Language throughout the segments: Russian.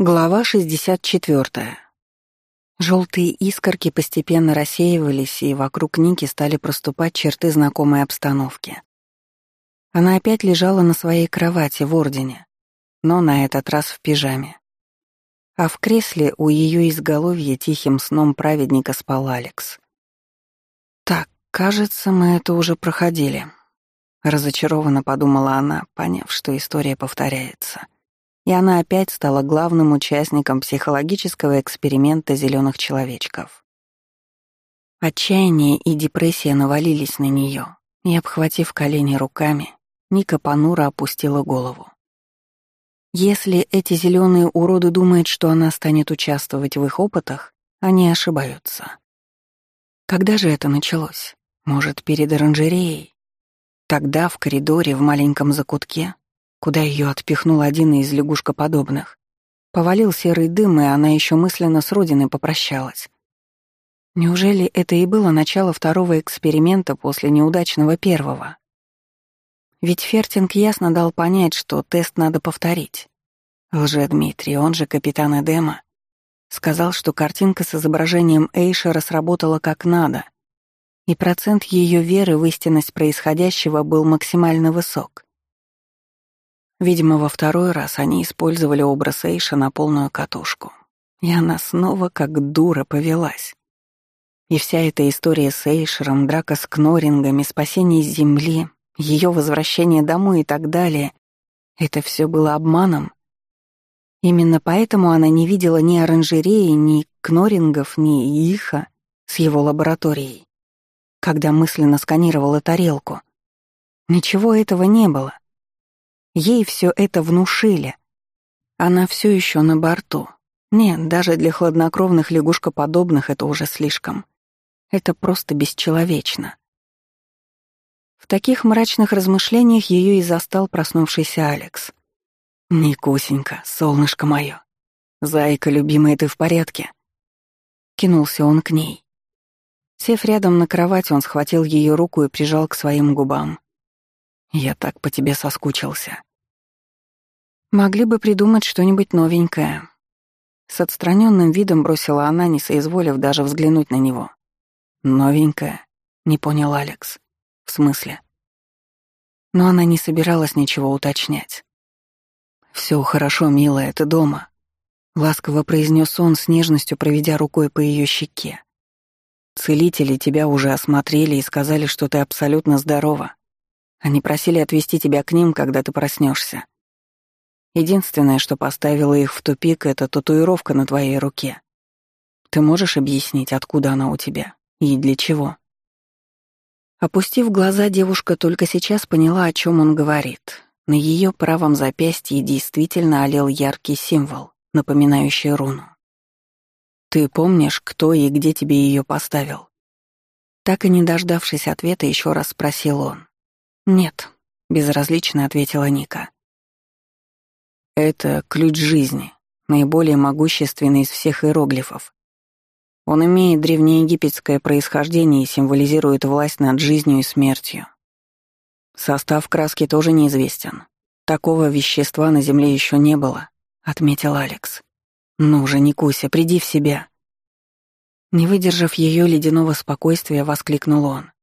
Глава 64. Желтые искорки постепенно рассеивались, и вокруг Ники стали проступать черты знакомой обстановки. Она опять лежала на своей кровати в Ордене, но на этот раз в пижаме. А в кресле у ее изголовья тихим сном праведника спал Алекс. «Так, кажется, мы это уже проходили», — разочарованно подумала она, поняв, что история повторяется и она опять стала главным участником психологического эксперимента зеленых человечков. Отчаяние и депрессия навалились на нее, и, обхватив колени руками, Ника понуро опустила голову. Если эти зеленые уроды думают, что она станет участвовать в их опытах, они ошибаются. Когда же это началось? Может, перед оранжереей? Тогда в коридоре в маленьком закутке, куда ее отпихнул один из лягушкоподобных. Повалил серый дым, и она еще мысленно с родиной попрощалась. Неужели это и было начало второго эксперимента после неудачного первого? Ведь Фертинг ясно дал понять, что тест надо повторить. Лже-Дмитрий, он же капитан Эдема, сказал, что картинка с изображением Эйшера сработала как надо, и процент ее веры в истинность происходящего был максимально высок. Видимо, во второй раз они использовали образ Эйша на полную катушку. И она снова как дура повелась. И вся эта история с Эйшером, драка с Кнорингами, спасение с земли, ее возвращение домой и так далее — это все было обманом. Именно поэтому она не видела ни оранжереи, ни Кнорингов, ни Иха с его лабораторией, когда мысленно сканировала тарелку. Ничего этого не было. Ей все это внушили. Она все еще на борту. Нет, даже для хладнокровных лягушкоподобных это уже слишком. Это просто бесчеловечно. В таких мрачных размышлениях ее и застал проснувшийся Алекс. «Никусенька, солнышко мое, зайка, любимая, ты в порядке?» Кинулся он к ней. Сев рядом на кровать, он схватил ее руку и прижал к своим губам. Я так по тебе соскучился. Могли бы придумать что-нибудь новенькое. С отстраненным видом бросила она, не соизволив даже взглянуть на него. Новенькое? Не понял Алекс. В смысле? Но она не собиралась ничего уточнять. Все хорошо, милая, ты дома», — ласково произнес он с нежностью, проведя рукой по ее щеке. «Целители тебя уже осмотрели и сказали, что ты абсолютно здорова. Они просили отвезти тебя к ним, когда ты проснешься. Единственное, что поставило их в тупик, это татуировка на твоей руке. Ты можешь объяснить, откуда она у тебя и для чего? Опустив глаза, девушка только сейчас поняла, о чем он говорит. На ее правом запястье действительно олел яркий символ, напоминающий руну. «Ты помнишь, кто и где тебе ее поставил?» Так и не дождавшись ответа, еще раз спросил он. «Нет», — безразлично ответила Ника. «Это ключ жизни, наиболее могущественный из всех иероглифов. Он имеет древнеегипетское происхождение и символизирует власть над жизнью и смертью. Состав краски тоже неизвестен. Такого вещества на Земле еще не было», — отметил Алекс. «Ну же, Никуся, приди в себя». Не выдержав ее ледяного спокойствия, воскликнул он.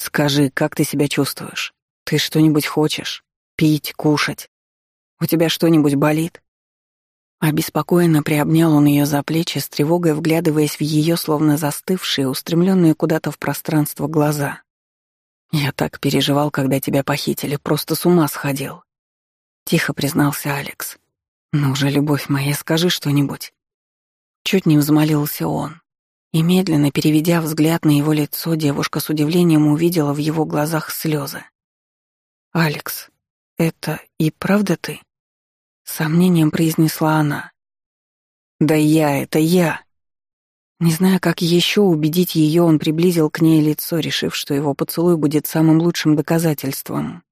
Скажи, как ты себя чувствуешь? Ты что-нибудь хочешь? Пить, кушать? У тебя что-нибудь болит?» Обеспокоенно приобнял он ее за плечи, с тревогой вглядываясь в ее словно застывшие, устремленные куда-то в пространство глаза. «Я так переживал, когда тебя похитили, просто с ума сходил», — тихо признался Алекс. «Ну же, любовь моя, скажи что-нибудь». Чуть не взмолился он. И медленно переведя взгляд на его лицо, девушка с удивлением увидела в его глазах слезы. «Алекс, это и правда ты?» сомнением произнесла она. «Да я, это я!» Не зная, как еще убедить ее, он приблизил к ней лицо, решив, что его поцелуй будет самым лучшим доказательством.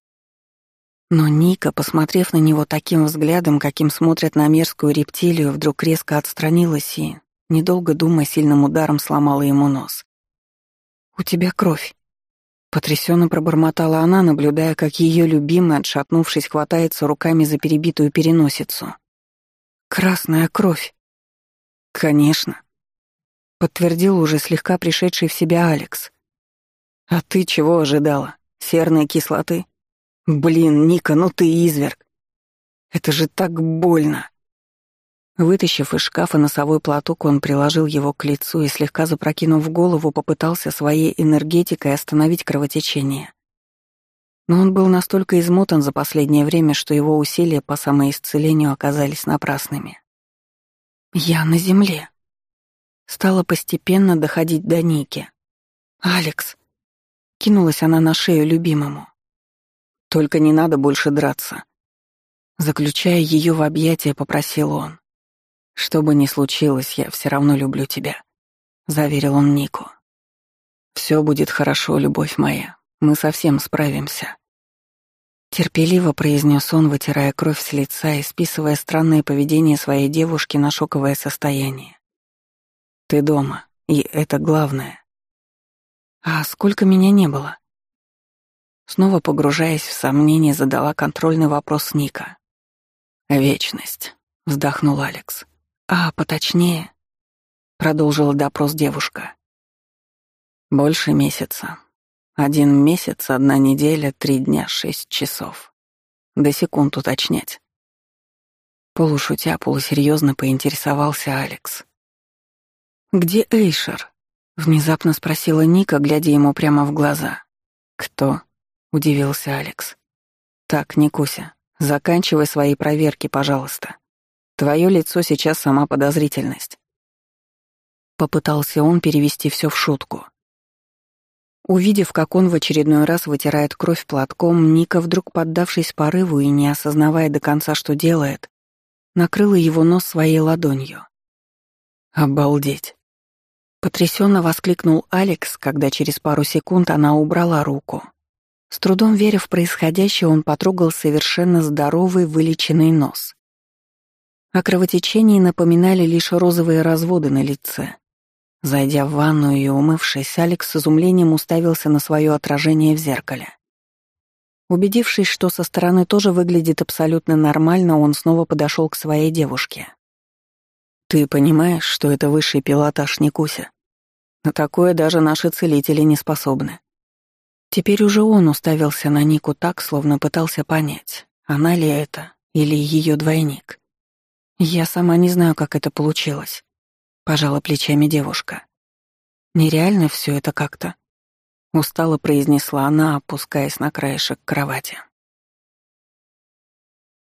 Но Ника, посмотрев на него таким взглядом, каким смотрят на мерзкую рептилию, вдруг резко отстранилась и недолго думая, сильным ударом сломала ему нос. «У тебя кровь», — потрясенно пробормотала она, наблюдая, как ее любимый, отшатнувшись, хватается руками за перебитую переносицу. Красная кровь. Конечно. Подтвердил уже слегка пришедший в себя Алекс. А ты чего ожидала? Серной кислоты? Блин, Ника, ну ты изверг. Это же так больно. Вытащив из шкафа носовой платок, он приложил его к лицу и, слегка запрокинув голову, попытался своей энергетикой остановить кровотечение. Но он был настолько измотан за последнее время, что его усилия по самоисцелению оказались напрасными. «Я на земле». Стала постепенно доходить до Ники. «Алекс». Кинулась она на шею любимому. «Только не надо больше драться». Заключая ее в объятия, попросил он. «Что бы ни случилось, я все равно люблю тебя», — заверил он Нику. «Все будет хорошо, любовь моя. Мы совсем справимся». Терпеливо произнес он, вытирая кровь с лица и списывая странное поведение своей девушки на шоковое состояние. «Ты дома, и это главное». «А сколько меня не было?» Снова погружаясь в сомнение, задала контрольный вопрос Ника. «Вечность», — вздохнул Алекс. «А, поточнее?» — продолжила допрос девушка. «Больше месяца. Один месяц, одна неделя, три дня, шесть часов. До секунд уточнять». Полушутя, полусерьезно поинтересовался Алекс. «Где Эйшер?» — внезапно спросила Ника, глядя ему прямо в глаза. «Кто?» — удивился Алекс. «Так, Никуся, заканчивай свои проверки, пожалуйста. Твое лицо сейчас сама подозрительность. Попытался он перевести все в шутку. Увидев, как он в очередной раз вытирает кровь платком, Ника, вдруг поддавшись порыву и не осознавая до конца, что делает, накрыла его нос своей ладонью. «Обалдеть!» Потрясенно воскликнул Алекс, когда через пару секунд она убрала руку. С трудом веря в происходящее, он потрогал совершенно здоровый вылеченный нос. О кровотечении напоминали лишь розовые разводы на лице. Зайдя в ванную и умывшись, Алекс с изумлением уставился на свое отражение в зеркале. Убедившись, что со стороны тоже выглядит абсолютно нормально, он снова подошел к своей девушке. «Ты понимаешь, что это высший пилотаж Никуся? На такое даже наши целители не способны». Теперь уже он уставился на Нику так, словно пытался понять, она ли это или ее двойник. «Я сама не знаю, как это получилось», — пожала плечами девушка. «Нереально все это как-то», — устало произнесла она, опускаясь на краешек кровати.